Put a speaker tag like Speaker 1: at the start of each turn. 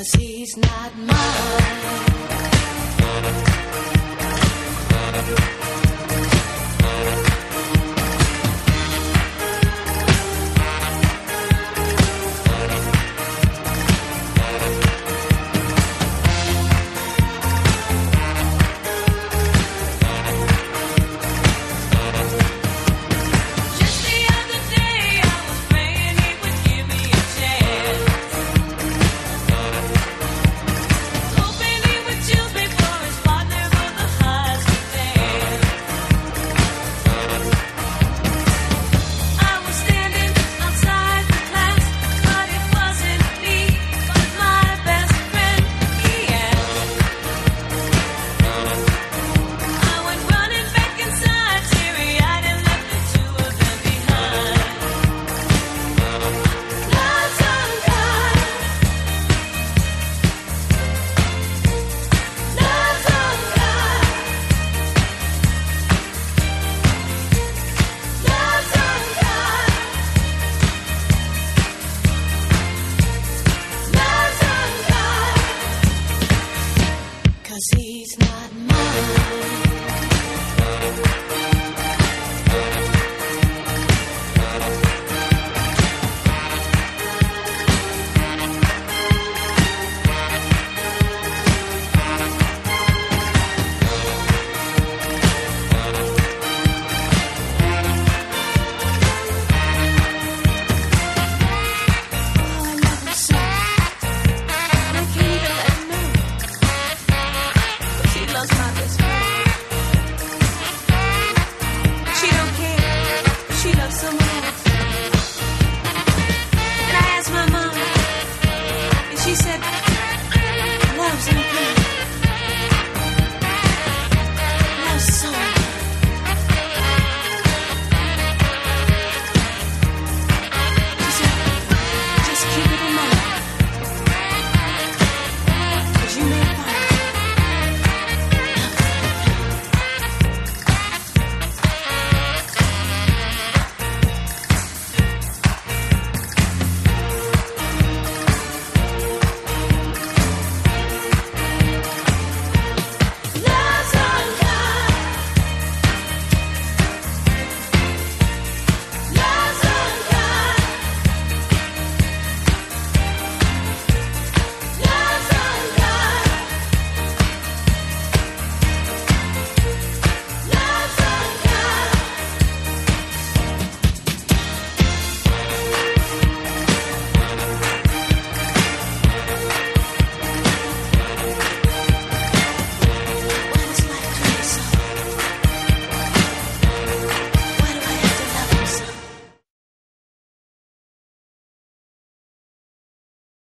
Speaker 1: Cause he's not mine.
Speaker 2: He
Speaker 1: someone